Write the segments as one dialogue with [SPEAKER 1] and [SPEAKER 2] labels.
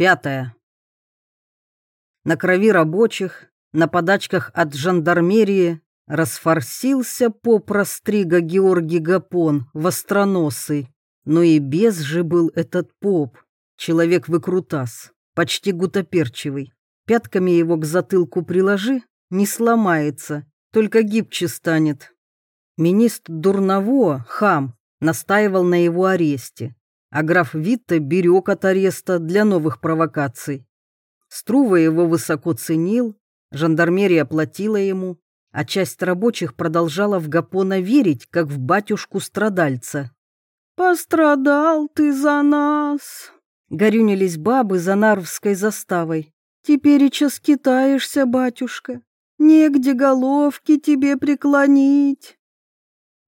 [SPEAKER 1] Пятое. На крови рабочих, на подачках от жандармерии расфорсился поп Растрига Георгий Гапон, востроносый. Но и без же был этот поп, человек выкрутас, почти гутоперчивый. Пятками его к затылку приложи, не сломается, только гибче станет. Министр Дурново, хам, настаивал на его аресте а граф Витте берег от ареста для новых провокаций. Струва его высоко ценил, жандармерия платила ему, а часть рабочих продолжала в Гапона верить, как в батюшку-страдальца. «Пострадал ты за нас!» — горюнились бабы за Нарвской заставой. «Теперь и час скитаешься, батюшка, негде головки тебе преклонить».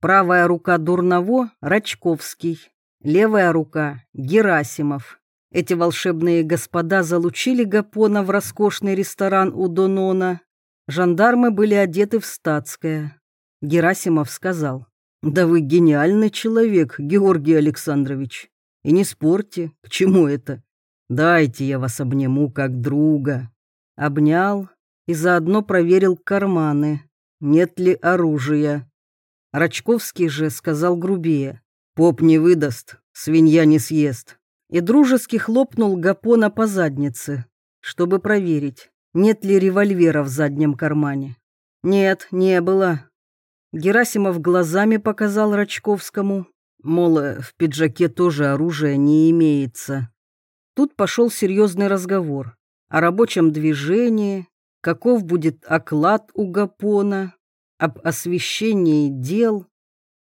[SPEAKER 1] Правая рука Дурново — Рачковский, Левая рука — Герасимов. Эти волшебные господа залучили Гапона в роскошный ресторан у Донона. Жандармы были одеты в статское. Герасимов сказал, «Да вы гениальный человек, Георгий Александрович. И не спорьте, к чему это? Дайте я вас обниму как друга». Обнял и заодно проверил карманы, нет ли оружия. Рачковский же сказал грубее, Поп не выдаст, свинья не съест. И дружески хлопнул Гапона по заднице, чтобы проверить, нет ли револьвера в заднем кармане. Нет, не было. Герасимов глазами показал Рачковскому, мол, в пиджаке тоже оружия не имеется. Тут пошел серьезный разговор о рабочем движении, каков будет оклад у Гапона, об освещении дел,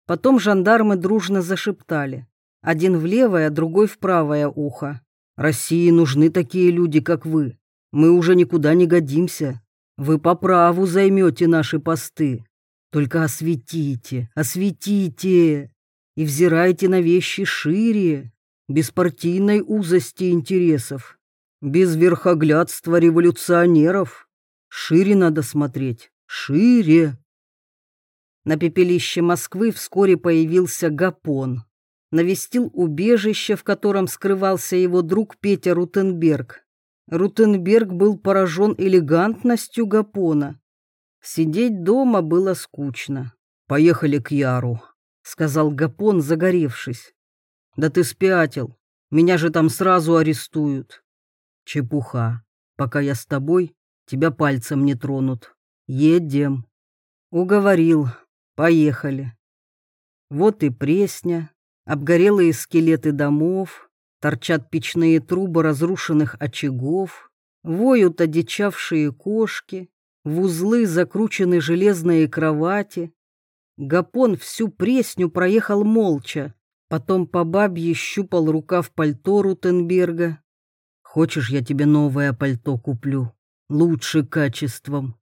[SPEAKER 1] Потом жандармы дружно зашептали. Один в левое, другой в правое ухо. «России нужны такие люди, как вы. Мы уже никуда не годимся. Вы по праву займете наши посты. Только осветите, осветите и взирайте на вещи шире, без партийной узости интересов, без верхоглядства революционеров. Шире надо смотреть, шире. На пепелище Москвы вскоре появился Гапон. Навестил убежище, в котором скрывался его друг Петя Рутенберг. Рутенберг был поражен элегантностью Гапона. Сидеть дома было скучно. «Поехали к Яру», — сказал Гапон, загоревшись. «Да ты спятил. Меня же там сразу арестуют». «Чепуха. Пока я с тобой, тебя пальцем не тронут. Едем». Уговорил. Поехали. Вот и Пресня, обгорелые скелеты домов, торчат печные трубы разрушенных очагов, воют одичавшие кошки, в узлы закручены железные кровати. Гапон всю Пресню проехал молча, потом по бабье щупал рукав пальто Рутенберга. «Хочешь, я тебе новое пальто куплю? Лучше качеством.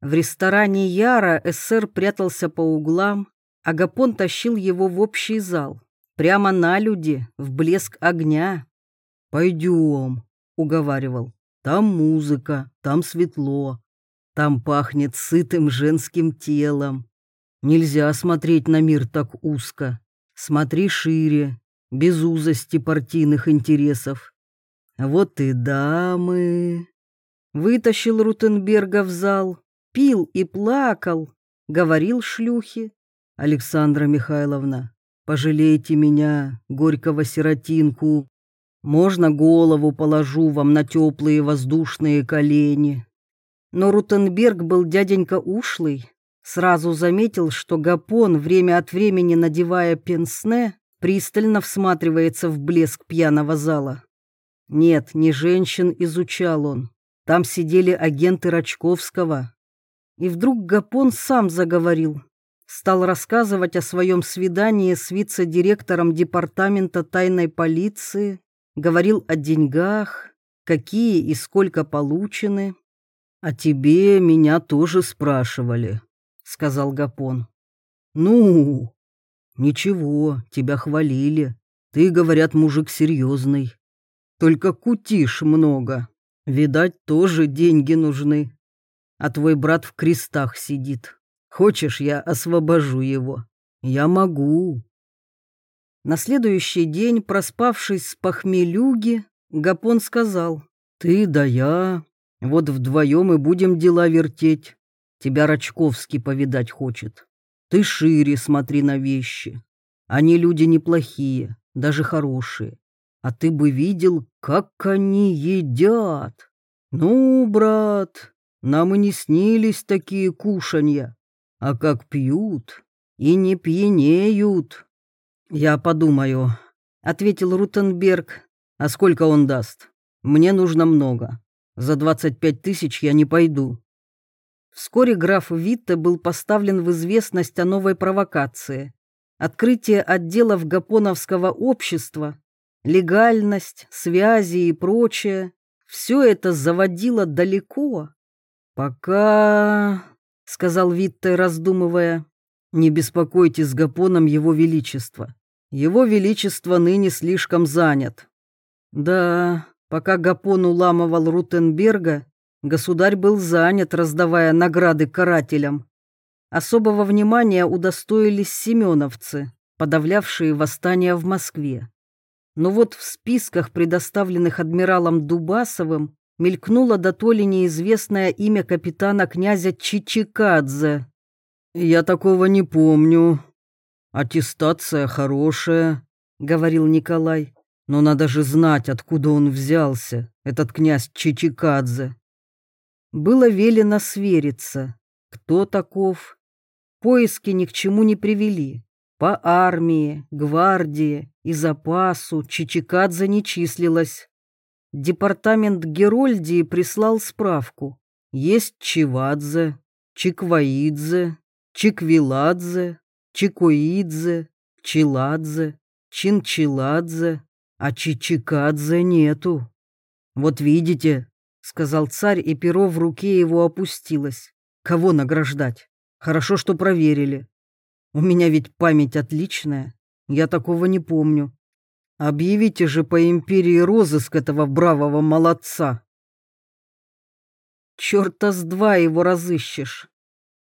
[SPEAKER 1] В ресторане Яра эсэр прятался по углам, а Гапон тащил его в общий зал, прямо на люди, в блеск огня. «Пойдем», — уговаривал, — «там музыка, там светло, там пахнет сытым женским телом. Нельзя смотреть на мир так узко. Смотри шире, без узости партийных интересов. Вот и дамы. Вытащил Рутенберга в зал, пил и плакал, говорил шлюхи. Александра Михайловна, пожалейте меня, горького сиротинку. Можно голову положу вам на теплые воздушные колени. Но Рутенберг был дяденька ушлый, сразу заметил, что Гапон, время от времени надевая пенсне, пристально всматривается в блеск пьяного зала. Нет, не женщин изучал он. Там сидели агенты Рачковского, и вдруг Гапон сам заговорил. Стал рассказывать о своем свидании с вице-директором департамента тайной полиции, говорил о деньгах, какие и сколько получены. «А тебе меня тоже спрашивали», — сказал Гапон. «Ну, ничего, тебя хвалили. Ты, говорят, мужик серьезный. Только кутишь много. Видать, тоже деньги нужны а твой брат в крестах сидит. Хочешь, я освобожу его? Я могу». На следующий день, проспавшись с похмелюги, Гапон сказал, «Ты да я, вот вдвоем и будем дела вертеть. Тебя Рачковский повидать хочет. Ты шире смотри на вещи. Они люди неплохие, даже хорошие. А ты бы видел, как они едят. Ну, брат, нам и не снились такие кушанья. А как пьют и не пьянеют. Я подумаю, — ответил Рутенберг. А сколько он даст? Мне нужно много. За двадцать пять тысяч я не пойду. Вскоре граф Витте был поставлен в известность о новой провокации. Открытие отделов Гапоновского общества, легальность, связи и прочее – все это заводило далеко. «Пока», — сказал Витте, раздумывая, — «не беспокойте с Гапоном его величество. Его величество ныне слишком занят». Да, пока Гапон уламывал Рутенберга, государь был занят, раздавая награды карателям. Особого внимания удостоились семеновцы, подавлявшие восстание в Москве. Но вот в списках, предоставленных адмиралом Дубасовым, мелькнуло до то ли неизвестное имя капитана князя Чичикадзе. «Я такого не помню. Аттестация хорошая», — говорил Николай. «Но надо же знать, откуда он взялся, этот князь Чичикадзе». Было велено свериться, кто таков, Поиски ни к чему не привели. По армии, гвардии и запасу Чичикадзе не числилось. Департамент Герольдии прислал справку. Есть Чивадзе, Чикваидзе, Чиквиладзе, Чикуидзе, Чиладзе, Чинчиладзе, а Чичикадзе нету. «Вот видите», — сказал царь, и перо в руке его опустилось. «Кого награждать?» Хорошо, что проверили. У меня ведь память отличная. Я такого не помню. Объявите же по империи розыск этого бравого молодца. Черта с два его разыщешь.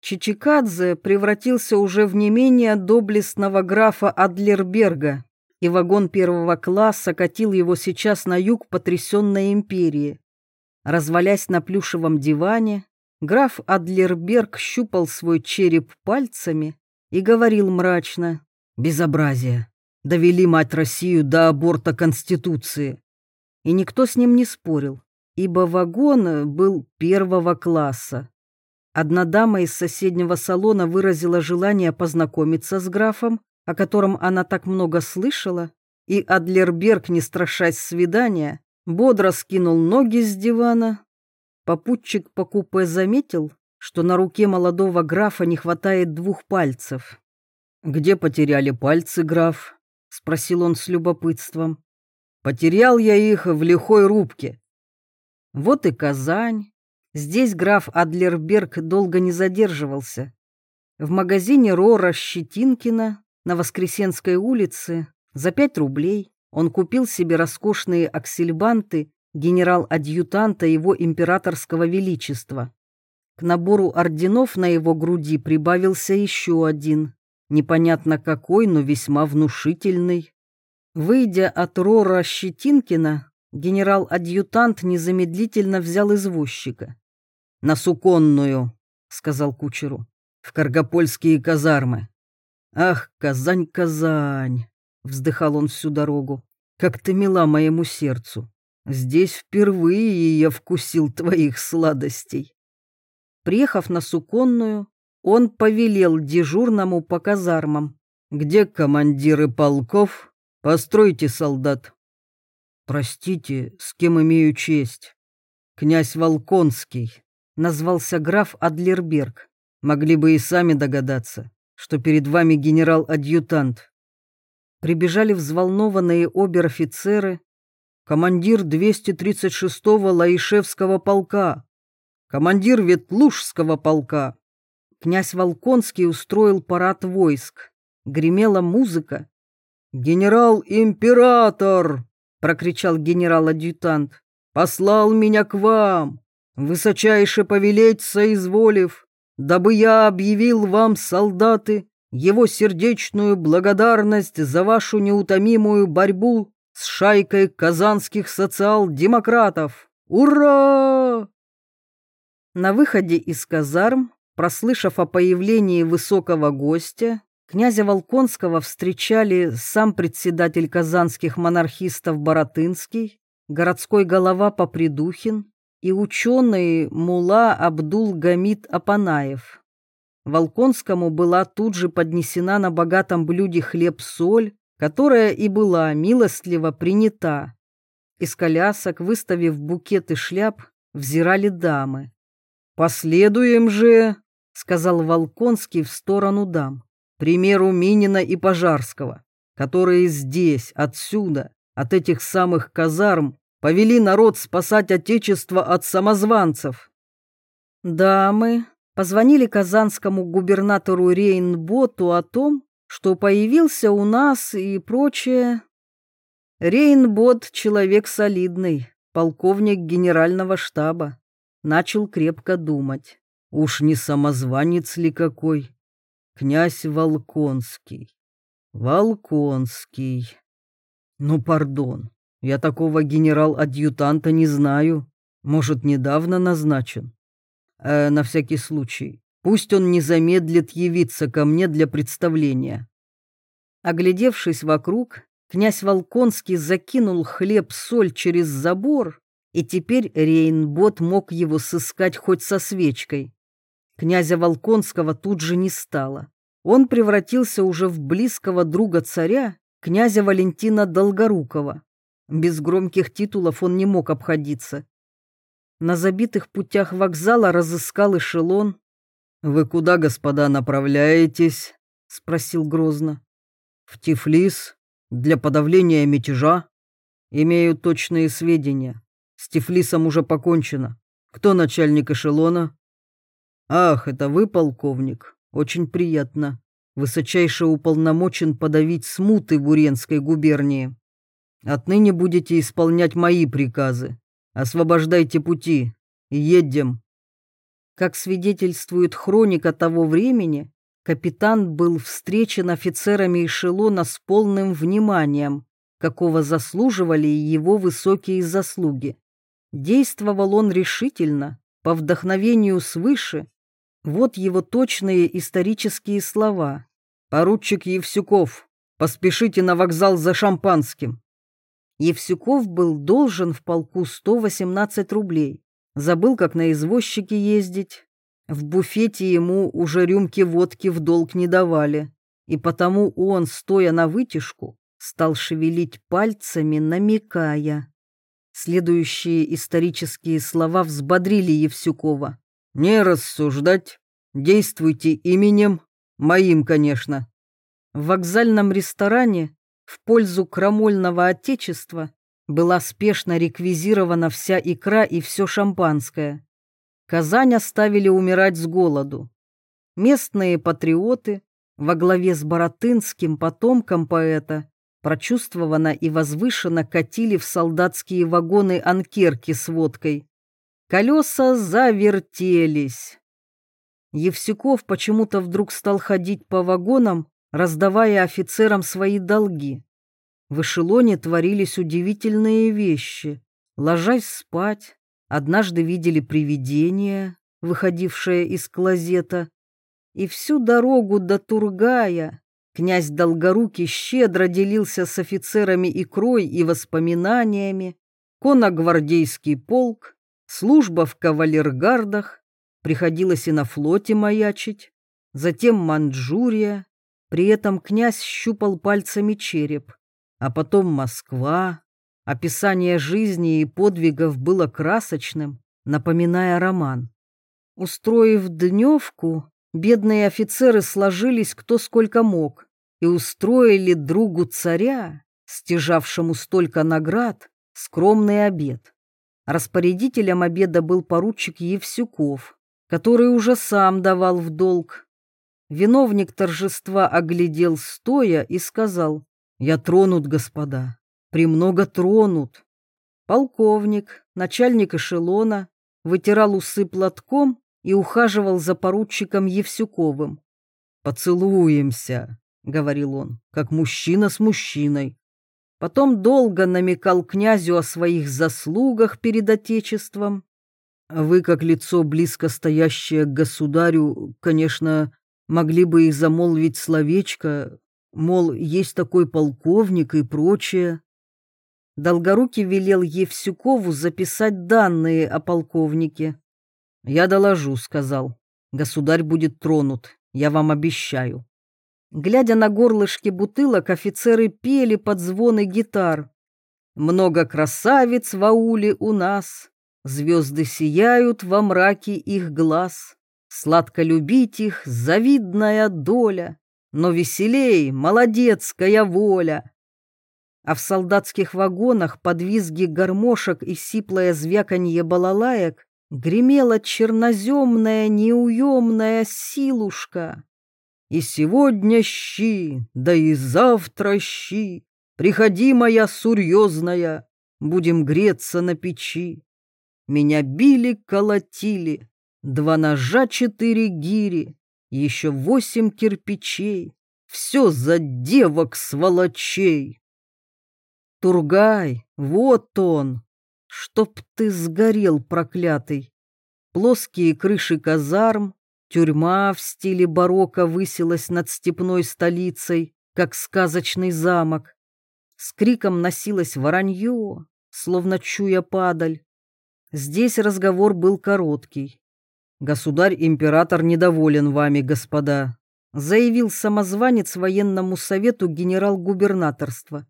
[SPEAKER 1] Чичикадзе превратился уже в не менее доблестного графа Адлерберга, и вагон первого класса катил его сейчас на юг потрясенной империи. Развалясь на плюшевом диване, Граф Адлерберг щупал свой череп пальцами и говорил мрачно. «Безобразие! Довели мать Россию до аборта Конституции!» И никто с ним не спорил, ибо вагон был первого класса. Одна дама из соседнего салона выразила желание познакомиться с графом, о котором она так много слышала, и Адлерберг, не страшась свидания, бодро скинул ноги с дивана, Попутчик по купе заметил, что на руке молодого графа не хватает двух пальцев. «Где потеряли пальцы, граф?» — спросил он с любопытством. «Потерял я их в лихой рубке». Вот и Казань. Здесь граф Адлерберг долго не задерживался. В магазине Рора Щетинкина на Воскресенской улице за пять рублей он купил себе роскошные аксельбанты генерал-адъютанта его императорского величества. К набору орденов на его груди прибавился еще один, непонятно какой, но весьма внушительный. Выйдя от Рора Щетинкина, генерал-адъютант незамедлительно взял извозчика. «На Суконную», — сказал кучеру, — «в Каргопольские казармы». «Ах, Казань, Казань!» — вздыхал он всю дорогу. «Как ты мила моему сердцу! Здесь впервые я вкусил твоих сладостей. Приехав на Суконную, он повелел дежурному по казармам. «Где командиры полков? Постройте солдат». «Простите, с кем имею честь?» «Князь Волконский», — назвался граф Адлерберг. «Могли бы и сами догадаться, что перед вами генерал-адъютант». Прибежали взволнованные обер-офицеры, командир 236-го Лаишевского полка, командир Ветлужского полка. Князь Волконский устроил парад войск. Гремела музыка. «Генерал-император!» — прокричал генерал-адъютант. «Послал меня к вам, высочайше повелеть соизволив, дабы я объявил вам, солдаты, его сердечную благодарность за вашу неутомимую борьбу с шайкой казанских социал-демократов! Ура!» На выходе из казарм, прослышав о появлении высокого гостя, князя Волконского встречали сам председатель казанских монархистов Боротынский, городской голова Попридухин и ученый Мула Абдул-Гамид Апанаев. Волконскому была тут же поднесена на богатом блюде хлеб-соль, которая и была милостливо принята. Из колясок, выставив букеты шляп, взирали дамы. «Последуем же», — сказал Волконский в сторону дам, «примеру Минина и Пожарского, которые здесь, отсюда, от этих самых казарм, повели народ спасать Отечество от самозванцев». Дамы позвонили казанскому губернатору Рейнботу о том, что появился у нас и прочее. Рейнбот — человек солидный, полковник генерального штаба. Начал крепко думать. Уж не самозванец ли какой? Князь Волконский. Волконский. Ну, пардон, я такого генерал-адъютанта не знаю. Может, недавно назначен? Э, на всякий случай, пусть он не замедлит явиться ко мне для представления. Оглядевшись вокруг, князь Волконский закинул хлеб-соль через забор, и теперь Рейнбот мог его сыскать хоть со свечкой. Князя Волконского тут же не стало. Он превратился уже в близкого друга царя, князя Валентина Долгорукова. Без громких титулов он не мог обходиться. На забитых путях вокзала разыскал эшелон. «Вы куда, господа, направляетесь?» — спросил грозно. «В Тифлис? Для подавления мятежа?» «Имею точные сведения. С Тифлисом уже покончено. Кто начальник эшелона?» «Ах, это вы, полковник. Очень приятно. Высочайше уполномочен подавить смуты в Уренской губернии. Отныне будете исполнять мои приказы. Освобождайте пути. Едем. Как свидетельствует хроника того времени, капитан был встречен офицерами эшелона с полным вниманием, какого заслуживали его высокие заслуги. Действовал он решительно, по вдохновению свыше. Вот его точные исторические слова. «Поручик Евсюков, поспешите на вокзал за шампанским. Евсюков был должен в полку 118 рублей. Забыл, как на извозчике ездить. В буфете ему уже рюмки водки в долг не давали. И потому он, стоя на вытяжку, стал шевелить пальцами, намекая. Следующие исторические слова взбодрили Евсюкова. «Не рассуждать, действуйте именем, моим, конечно». В вокзальном ресторане в пользу крамольного отечества была спешно реквизирована вся икра и все шампанское. Казань оставили умирать с голоду. Местные патриоты во главе с Боротынским, потомком поэта, прочувствованно и возвышенно катили в солдатские вагоны анкерки с водкой. Колеса завертелись. Евсюков почему-то вдруг стал ходить по вагонам раздавая офицерам свои долги. В эшелоне творились удивительные вещи. Ложась спать, однажды видели привидение, выходившее из клозета, и всю дорогу до Тургая князь Долгорукий щедро делился с офицерами икрой и воспоминаниями, конногвардейский полк, служба в кавалергардах, приходилось и на флоте маячить, затем Манчжурия, при этом князь щупал пальцами череп, а потом Москва. Описание жизни и подвигов было красочным, напоминая роман. Устроив дневку, бедные офицеры сложились кто сколько мог и устроили другу царя, стяжавшему столько наград, скромный обед. Распорядителем обеда был поручик Евсюков, который уже сам давал в долг Виновник торжества оглядел стоя и сказал, «Я тронут, господа, премного тронут». Полковник, начальник эшелона, вытирал усы платком и ухаживал за поручиком Евсюковым. «Поцелуемся», — говорил он, — «как мужчина с мужчиной». Потом долго намекал князю о своих заслугах перед Отечеством. Вы, как лицо, близко стоящее к государю, конечно, могли бы и замолвить словечко, мол, есть такой полковник и прочее. Долгорукий велел Евсюкову записать данные о полковнике. «Я доложу», — сказал. «Государь будет тронут, я вам обещаю». Глядя на горлышки бутылок, офицеры пели под звоны гитар. «Много красавиц в ауле у нас, звезды сияют во мраке их глаз, сладко любить их завидная доля, но веселей молодецкая воля». А в солдатских вагонах под визги гармошек и сиплое звяканье балалаек гремела черноземная неуемная силушка. И сегодня щи, да и завтра щи, Приходи, моя сурьезная, Будем греться на печи. Меня били, колотили, Два ножа, четыре гири, Еще восемь кирпичей, Все за девок сволочей. Тургай, вот он! Чтоб ты сгорел, проклятый! Плоские крыши казарм, Тюрьма в стиле барокко высилась над степной столицей, как сказочный замок. С криком носилось воронье, словно чуя падаль. Здесь разговор был короткий. «Государь-император недоволен вами, господа», заявил самозванец военному совету генерал-губернаторства.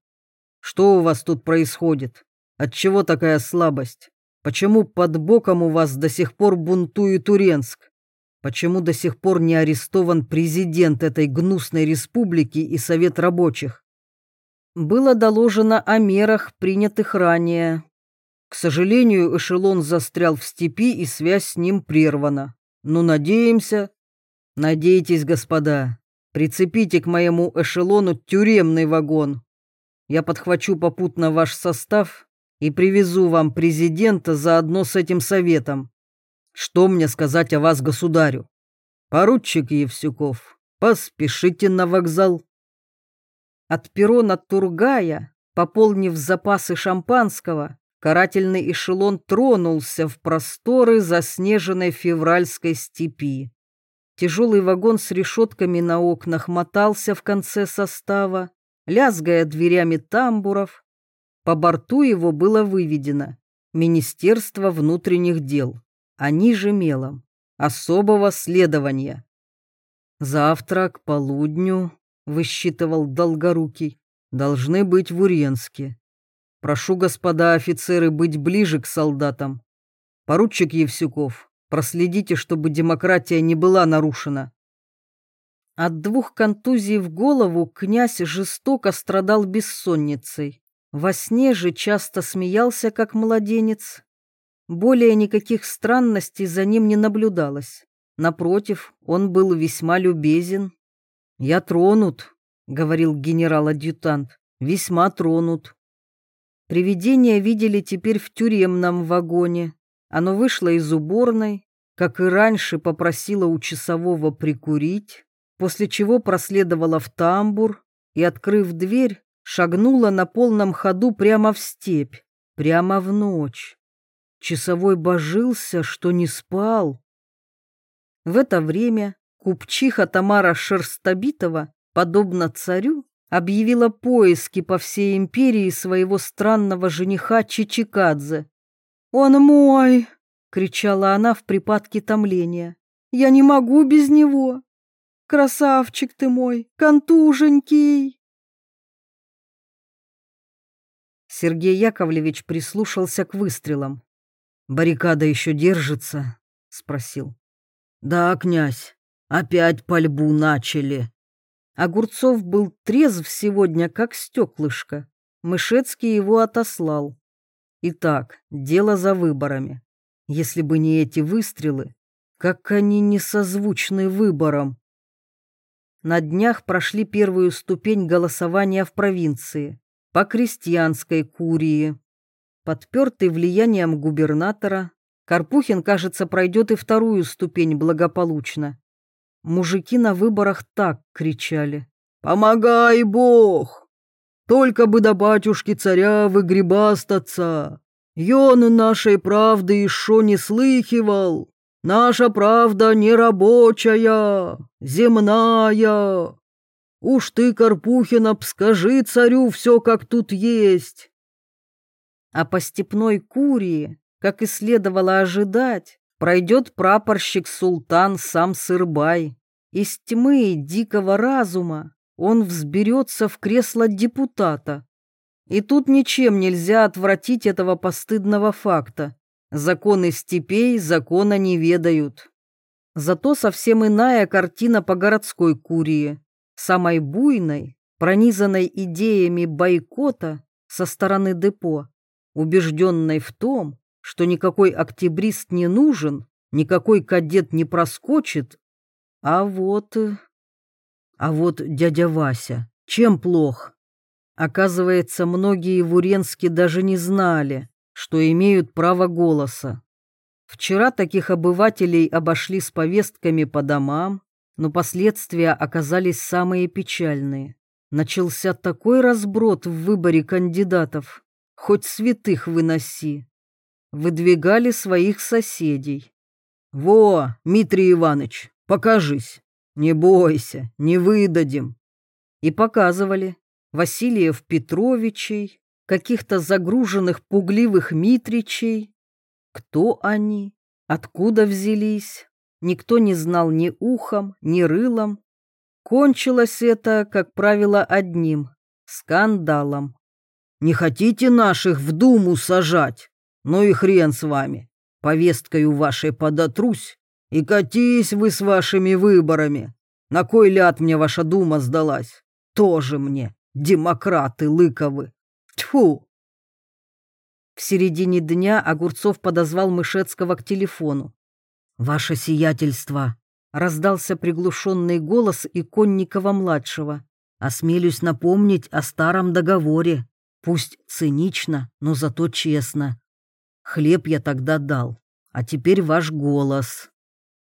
[SPEAKER 1] «Что у вас тут происходит? Отчего такая слабость? Почему под боком у вас до сих пор бунтует Уренск? Почему до сих пор не арестован президент этой гнусной республики и Совет рабочих? Было доложено о мерах, принятых ранее. К сожалению, эшелон застрял в степи, и связь с ним прервана. Но надеемся... Надейтесь, господа, прицепите к моему эшелону тюремный вагон. Я подхвачу попутно ваш состав и привезу вам президента заодно с этим советом. Что мне сказать о вас, государю? Поручик Евсюков, поспешите на вокзал. От перона Тургая, пополнив запасы шампанского, карательный эшелон тронулся в просторы заснеженной февральской степи. Тяжелый вагон с решетками на окнах мотался в конце состава, лязгая дверями тамбуров. По борту его было выведено «Министерство внутренних дел» а ниже мелом особого следования. Завтра к полудню, высчитывал Долгорукий, должны быть в Уренске. Прошу, господа офицеры, быть ближе к солдатам. Поручик Евсюков, проследите, чтобы демократия не была нарушена. От двух контузий в голову князь жестоко страдал бессонницей. Во сне же часто смеялся, как младенец, более никаких странностей за ним не наблюдалось. Напротив, он был весьма любезен. «Я тронут», — говорил генерал-адъютант, — «весьма тронут». Привидение видели теперь в тюремном вагоне. Оно вышло из уборной, как и раньше попросило у часового прикурить, после чего проследовало в тамбур и, открыв дверь, шагнула на полном ходу прямо в степь, прямо в ночь. Часовой божился, что не спал. В это время купчиха Тамара Шерстобитова, подобно царю, объявила поиски по всей империи своего странного жениха Чичикадзе. «Он мой!» — кричала она в припадке томления. «Я не могу без него! Красавчик ты мой, контуженький!» Сергей Яковлевич прислушался к выстрелам. «Баррикада еще держится?» — спросил. «Да, князь, опять пальбу начали». Огурцов был трезв сегодня, как стеклышко. Мышецкий его отослал. Итак, дело за выборами. Если бы не эти выстрелы, как они не созвучны выборам. На днях прошли первую ступень голосования в провинции по крестьянской курии. Подпертый влиянием губернатора, Карпухин, кажется, пройдет и вторую ступень благополучно. Мужики на выборах так кричали. «Помогай, Бог!» Только бы до батюшки царя выгребастаться. Ён нашей правды еще не слыхивал. Наша правда не рабочая, земная. Уж ты, Карпухина, скажи царю все, как тут есть. А по степной Курии, как и следовало ожидать, пройдет прапорщик Султан сам Сырбай. Из тьмы дикого разума он взберется в кресло депутата. И тут ничем нельзя отвратить этого постыдного факта. Законы степей закона не ведают. Зато совсем иная картина по городской курии, самой буйной, пронизанной идеями бойкота со стороны депо, убежденной в том, что никакой октябрист не нужен, никакой кадет не проскочит. А вот... А вот дядя Вася, чем плох? Оказывается, многие в Уренске даже не знали, что имеют право голоса. Вчера таких обывателей обошли с повестками по домам, но последствия оказались самые печальные. Начался такой разброд в выборе кандидатов, хоть святых выноси. Выдвигали своих соседей. «Во, Дмитрий Иванович, покажись!» «Не бойся, не выдадим». И показывали Васильев Петровичей, каких-то загруженных пугливых Митричей. Кто они? Откуда взялись? Никто не знал ни ухом, ни рылом. Кончилось это, как правило, одним — скандалом. «Не хотите наших в думу сажать? Ну и хрен с вами. Повесткою вашей подотрусь, и катись вы с вашими выборами. На кой ляд мне ваша дума сдалась? Тоже мне, демократы лыковы. Тьфу!» В середине дня Огурцов подозвал Мышецкого к телефону. «Ваше сиятельство!» — раздался приглушенный голос Иконникова-младшего. «Осмелюсь напомнить о старом договоре. Пусть цинично, но зато честно. Хлеб я тогда дал, а теперь ваш голос».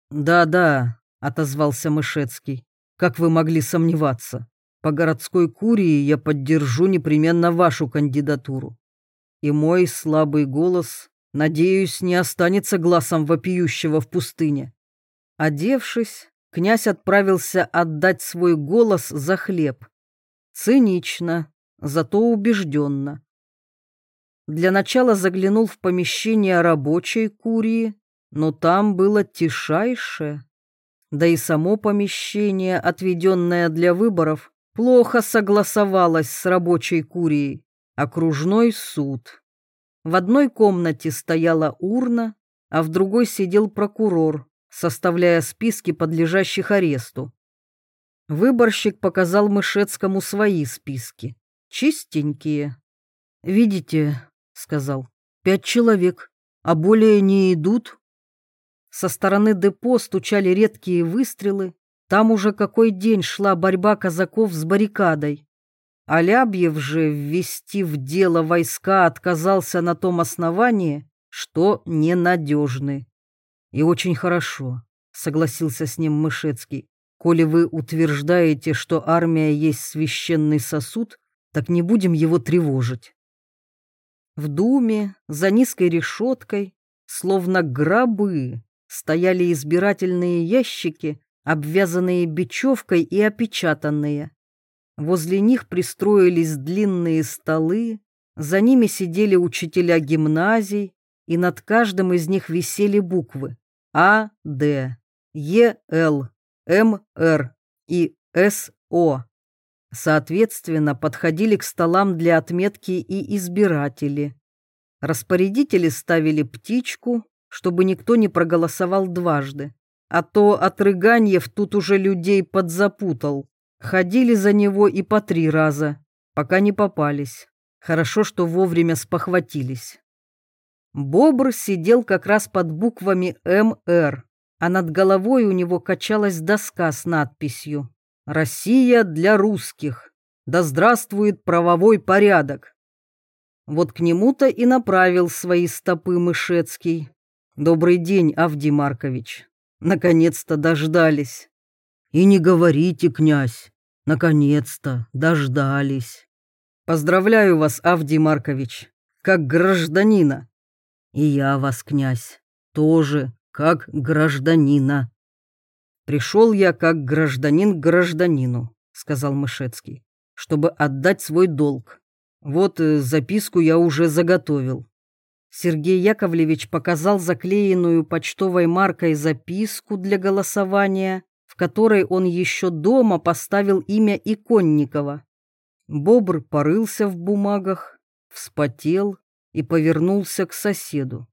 [SPEAKER 1] «Да-да», — отозвался Мышецкий. «Как вы могли сомневаться? По городской курии я поддержу непременно вашу кандидатуру. И мой слабый голос, надеюсь, не останется глазом вопиющего в пустыне». Одевшись, князь отправился отдать свой голос за хлеб. Цинично, зато убежденно. Для начала заглянул в помещение рабочей курии, но там было тишайше. Да и само помещение, отведенное для выборов, плохо согласовалось с рабочей курией. Окружной суд. В одной комнате стояла урна, а в другой сидел прокурор, составляя списки подлежащих аресту. Выборщик показал Мышецкому свои списки. Чистенькие. «Видите, — сказал. «Пять человек, а более не идут». Со стороны депо стучали редкие выстрелы. Там уже какой день шла борьба казаков с баррикадой. Алябьев же ввести в дело войска отказался на том основании, что ненадежны. «И очень хорошо», — согласился с ним Мышецкий. «Коли вы утверждаете, что армия есть священный сосуд, так не будем его тревожить. В думе, за низкой решеткой, словно гробы, стояли избирательные ящики, обвязанные бечевкой и опечатанные. Возле них пристроились длинные столы, за ними сидели учителя гимназий, и над каждым из них висели буквы А, Д, Е, Л, М, Р и С, О. Соответственно, подходили к столам для отметки и избиратели. Распорядители ставили птичку, чтобы никто не проголосовал дважды. А то Отрыганьев тут уже людей подзапутал. Ходили за него и по три раза, пока не попались. Хорошо, что вовремя спохватились. Бобр сидел как раз под буквами МР, а над головой у него качалась доска с надписью Россия для русских. Да здравствует правовой порядок. Вот к нему-то и направил свои стопы Мышецкий. Добрый день, Авдий Маркович. Наконец-то дождались. И не говорите, князь, наконец-то дождались. Поздравляю вас, Авдий Маркович, как гражданина. И я вас, князь, тоже как гражданина. Пришел я как гражданин к гражданину, сказал Мышецкий, чтобы отдать свой долг. Вот э, записку я уже заготовил. Сергей Яковлевич показал заклеенную почтовой маркой записку для голосования, в которой он еще дома поставил имя Иконникова. Бобр порылся в бумагах, вспотел и повернулся к соседу.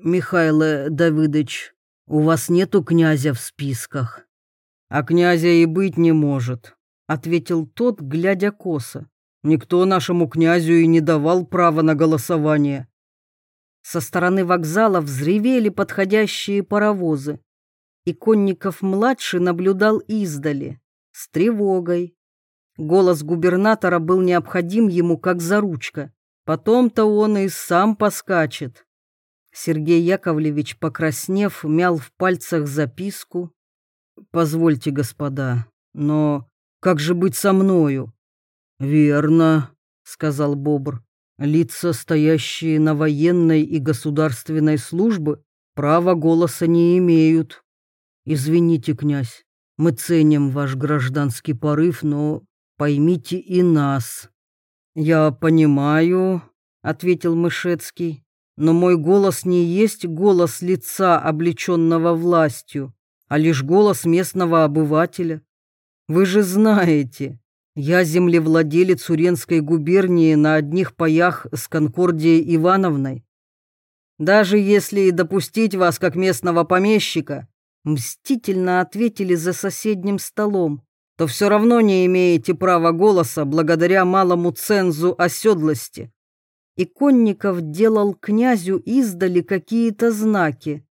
[SPEAKER 1] «Михаил Давыдович, у вас нету князя в списках?» «А князя и быть не может», — ответил тот, глядя косо. «Никто нашему князю и не давал права на голосование». Со стороны вокзала взревели подходящие паровозы. Иконников-младший наблюдал издали, с тревогой. Голос губернатора был необходим ему как заручка. Потом-то он и сам поскачет. Сергей Яковлевич, покраснев, мял в пальцах записку. «Позвольте, господа, но как же быть со мною?» «Верно», — сказал Бобр. Лица, стоящие на военной и государственной службе, права голоса не имеют. Извините, князь, мы ценим ваш гражданский порыв, но поймите и нас. Я понимаю, ответил Мышецкий, но мой голос не есть голос лица, облеченного властью, а лишь голос местного обывателя. Вы же знаете, я землевладелец Уренской губернии на одних паях с Конкордией Ивановной. Даже если и допустить вас как местного помещика, мстительно ответили за соседним столом, то все равно не имеете права голоса благодаря малому цензу оседлости. И Конников делал князю издали какие-то знаки.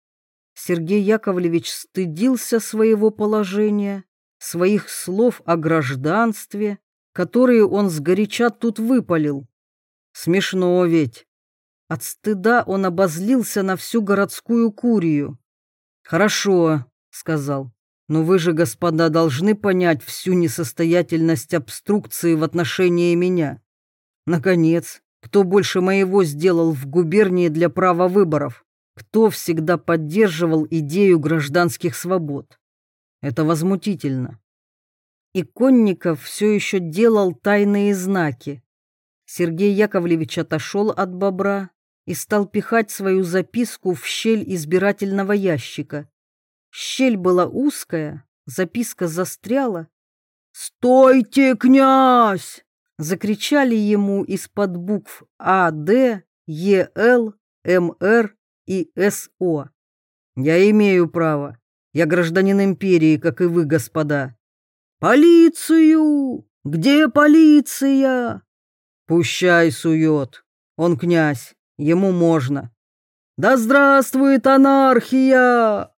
[SPEAKER 1] Сергей Яковлевич стыдился своего положения своих слов о гражданстве, которые он сгоряча тут выпалил. Смешно ведь. От стыда он обозлился на всю городскую курию. «Хорошо», — сказал, — «но вы же, господа, должны понять всю несостоятельность обструкции в отношении меня. Наконец, кто больше моего сделал в губернии для права выборов? Кто всегда поддерживал идею гражданских свобод? Это возмутительно. И Конников все еще делал тайные знаки. Сергей Яковлевич отошел от бобра и стал пихать свою записку в щель избирательного ящика. Щель была узкая, записка застряла. «Стойте, князь!» — закричали ему из-под букв А, Д, Е, Л, М, Р и С, О. «Я имею право. Я гражданин империи, как и вы, господа. Полицию! Где полиция? Пущай сует. Он князь, ему можно. Да здравствует анархия!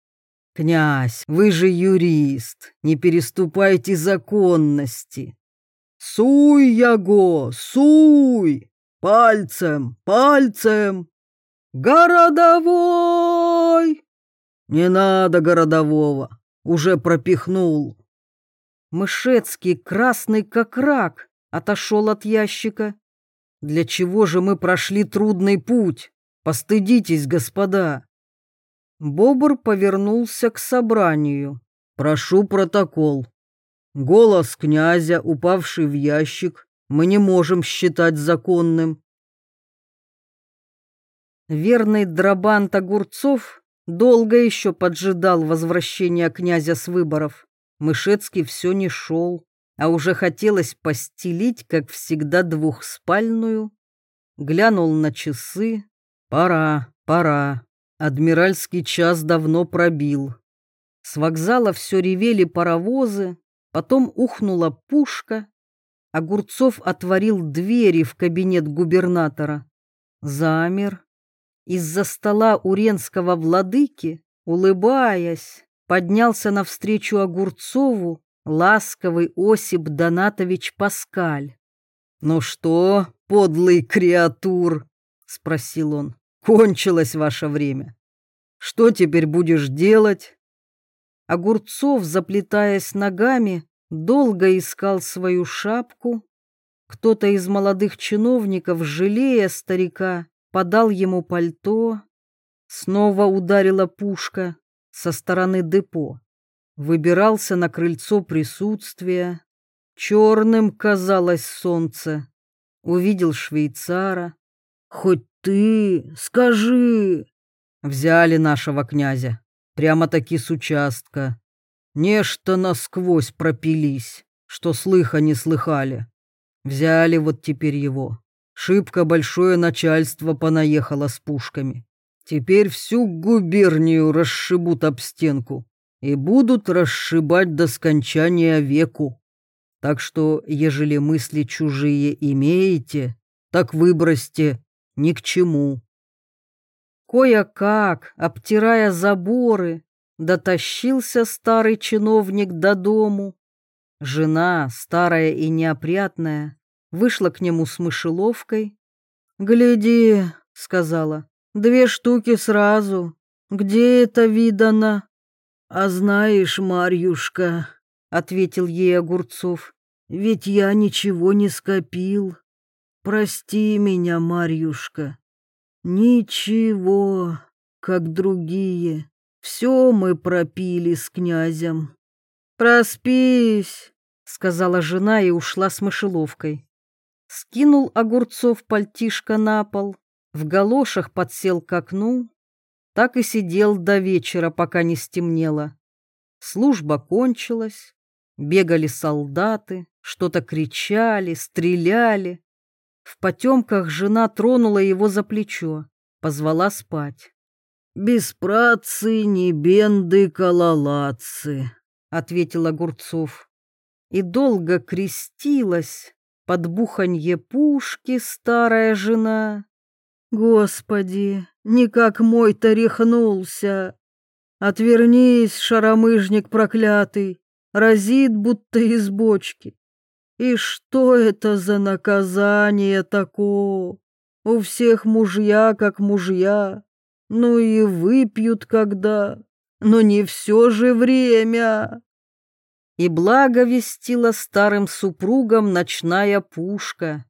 [SPEAKER 1] Князь, вы же юрист, не переступайте законности. Суй, Яго, суй! Пальцем, пальцем! Городовой! Не надо городового, уже пропихнул. Мышецкий, красный как рак, отошел от ящика. Для чего же мы прошли трудный путь? Постыдитесь, господа. Бобр повернулся к собранию. Прошу протокол. Голос князя, упавший в ящик, мы не можем считать законным. Верный Драбант Огурцов Долго еще поджидал возвращения князя с выборов. Мышецкий все не шел, а уже хотелось постелить, как всегда, двухспальную. Глянул на часы. Пора, пора. Адмиральский час давно пробил. С вокзала все ревели паровозы, потом ухнула пушка. Огурцов отворил двери в кабинет губернатора. Замер, из-за стола уренского владыки, улыбаясь, поднялся навстречу Огурцову ласковый Осип Донатович Паскаль. «Ну что, подлый креатур?» — спросил он. «Кончилось ваше время. Что теперь будешь делать?» Огурцов, заплетаясь ногами, долго искал свою шапку. Кто-то из молодых чиновников, жалея старика, подал ему пальто. Снова ударила пушка со стороны депо. Выбирался на крыльцо присутствия. Черным казалось солнце. Увидел швейцара. «Хоть ты скажи!» Взяли нашего князя. Прямо-таки с участка. Нечто насквозь пропились, что слыха не слыхали. Взяли вот теперь его. Шибко большое начальство понаехало с пушками. Теперь всю губернию расшибут об стенку и будут расшибать до скончания веку. Так что, ежели мысли чужие имеете, так выбросьте ни к чему. Кое-как, обтирая заборы, дотащился старый чиновник до дому. Жена, старая и неопрятная, вышла к нему с мышеловкой. «Гляди», — сказала, — «две штуки сразу. Где это видано?» «А знаешь, Марьюшка», — ответил ей Огурцов, — «ведь я ничего не скопил. Прости меня, Марьюшка, Ничего, как другие. Все мы пропили с князем. Проспись, сказала жена и ушла с мышеловкой. Скинул огурцов пальтишко на пол, в галошах подсел к окну, так и сидел до вечера, пока не стемнело. Служба кончилась, бегали солдаты, что-то кричали, стреляли. В потемках жена тронула его за плечо, позвала спать. «Без працы не бенды кололацы», — ответил Огурцов. И долго крестилась под буханье пушки старая жена. «Господи, никак мой-то рехнулся! Отвернись, шаромыжник проклятый, разит, будто из бочки. И что это за наказание такое? У всех мужья как мужья, ну и выпьют когда, но не все же время. И благо вестила старым супругам ночная пушка.